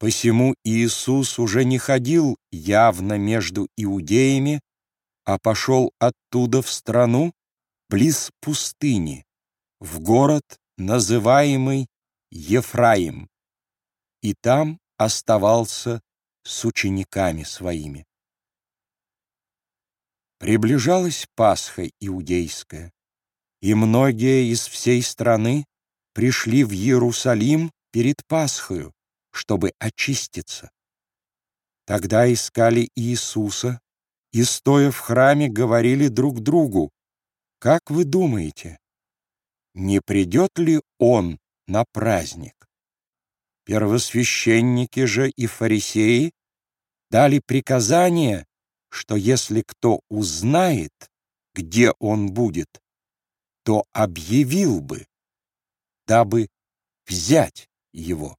Посему Иисус уже не ходил явно между иудеями, а пошел оттуда в страну, близ пустыни, в город, называемый Ефраим, и там оставался с учениками своими. Приближалась Пасха иудейская, и многие из всей страны пришли в Иерусалим перед Пасхою, чтобы очиститься. Тогда искали Иисуса и, стоя в храме, говорили друг другу, «Как вы думаете, не придет ли Он на праздник?» Первосвященники же и фарисеи дали приказание, что если кто узнает, где он будет, то объявил бы, дабы взять его.